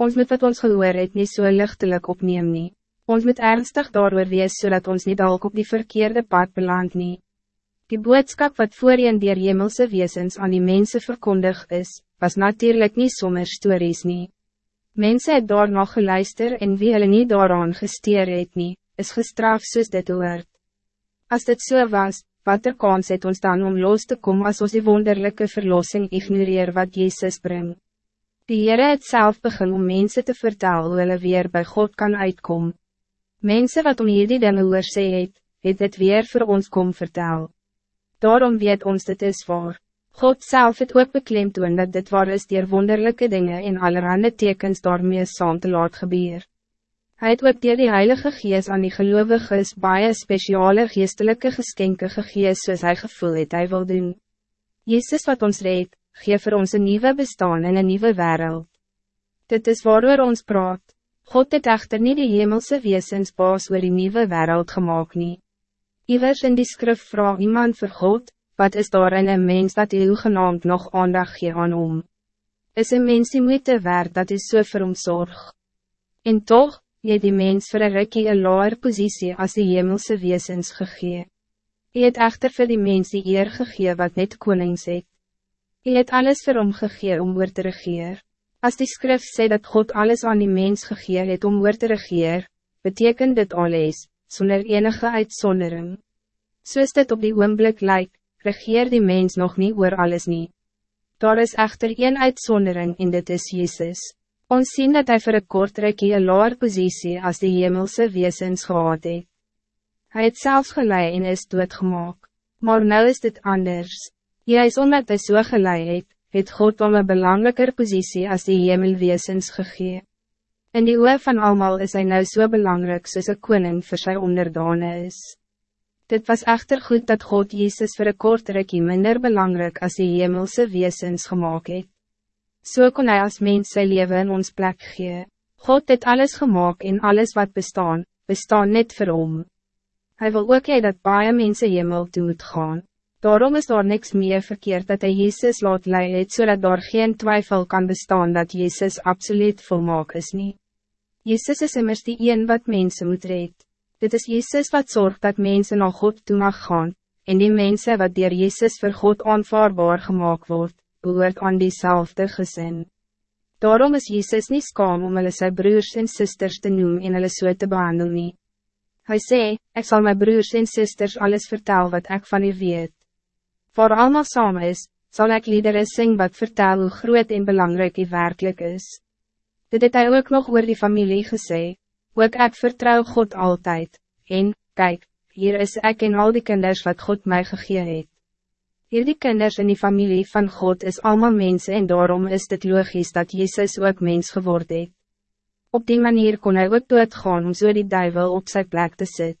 Ons moet wat ons gehoor het nie so lichtelijk opneem nie. Ons moet ernstig daarover wees zodat ons niet dalk op die verkeerde pad beland nie. Die boodskap wat voorheen dier hemelse wezens aan die mensen verkondig is, was natuurlijk niet sommer stories nie. Mensen het daar nog geluister en wie hulle nie daaraan gesteer het nie, is gestraft soos dit hoort. Als dit zo so was, wat er kans het ons dan om los te komen als ons die wonderlijke verlossing ignoreer wat Jezus brengt. Die Heere het self begin om mensen te vertellen hoe hulle weer bij God kan uitkomen. Mensen wat om hierdie dinge oor sê het, het dit weer voor ons kom vertel. Daarom weet ons dit is waar. God zelf het ook beklemtoon dat dit waar is dier wonderlijke dingen en allerhande tekens daarmee saam te laat gebeur. Hij het ook dier die Heilige Gees aan die geloviges baie speciale geestelike geskenke gegees soos hy gevoel het hy wil doen. Jezus wat ons reed, geef vir ons een nieuwe bestaan in een nieuwe wereld. Dit is waarover ons praat. God het echter niet die hemelse wezens baas oor die nieuwe wereld gemaakt nie. Ivers in die skrif vraag iemand vir God, wat is daar in een mens dat hy genaamd nog aandag gee aan om? Is een mens die moeite werd dat is so vir hom zorg? En toch, jy die mens vir een rikkie een laer positie als die hemelse wezens gegee. Jy het echter vir die mens die eer gegee wat net konings het. Hy het alles vir hom gegee om oor te regeer. As die skrif sê dat God alles aan die mens gegee het om oor te regeer, betekent dit alles, zonder enige uitzondering. Soos dit op die oomblik lyk, regeer die mens nog niet oor alles nie. Daar is echter een uitzondering en dit is Jezus. Ons sien dat hij voor een kort rekie een laar positie als die hemelse wezens gehad het. Hy het selfs gelei en is doodgemaak. Maar nou is dit anders. Juist omdat hij so gelei het, het God om een belangrijker positie als die hemelweesens gegee. In die oor van allemaal is hij nou zo so belangrijk soos een koning voor sy onderdane is. Dit was echter goed dat God Jezus voor een kort rekie minder belangrijk als die hemelse weesens gemaakt het. So kon hij als mens sy leven in ons plek gee. God het alles gemaakt en alles wat bestaan, bestaan net vir hom. Hij wil ook hy dat baie mense hemel toe moet gaan. Daarom is daar niks meer verkeerd dat hij Jezus laat leiden, zodat so daar geen twijfel kan bestaan dat Jezus absoluut volmaak is niet. Jezus is immers die een wat mensen moet red. Dit is Jezus wat zorgt dat mensen naar God toe mag gaan, en die mensen wat door Jezus voor God aanvaarbaar gemaakt wordt, behoort aan diezelfde gezin. Daarom is Jezus niet skaam om hulle sy broers en zusters te noemen en hulle so te behandelen. nie. Hy sê, ek sal my broers en zusters alles vertellen wat ik van u weet. Voor allemaal samen is, zal ik liederen zingen wat vertel hoe groot en belangrijk die werkelijk is. Dit het hy ook nog oor die familie gesê, ook ek vertrouw God altijd. en, kijk, hier is ik en al die kinders wat God mij gegee het. Hier die kinders in die familie van God is allemaal mensen en daarom is het logisch dat Jezus ook mens geworden het. Op die manier kon hij ook doodgaan om zo die duivel op zijn plek te zetten.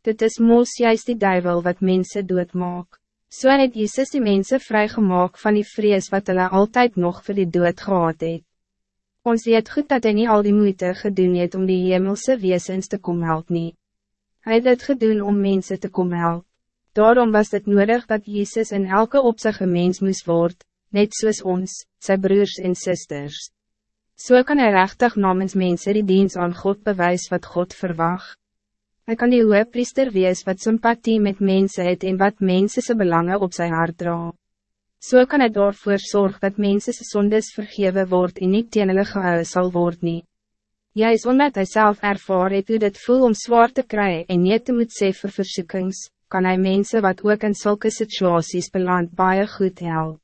Dit is moos juist die duivel wat mensen doodmaak. So het Jesus die mense vrygemaak van die vrees wat hulle altijd nog voor die dood gehad het. Ons weet goed dat hij niet al die moeite gedoen het om die hemelse wezens te kom help nie. Hy het het gedoen om mensen te kom help. Daarom was het nodig dat Jezus in elke opzichte mens moest worden, net zoals ons, zijn broers en zusters. Zo so kan hij rechtig namens mensen die dienst aan God bewijs wat God verwacht. Hij kan die priester wees wat sympathie met mensen het en wat mensen se belangen op zijn hart dra. So kan hij daarvoor zorgen dat mensen se sondes vergeven wordt en niet teen hulle gehou sal word nie. Juist omdat hij zelf ervaar het hoe dit voel om zwaar te krijgen en niet te moet sê vir versoekings, kan hij mensen wat ook in zulke situaties beland baie goed helpen.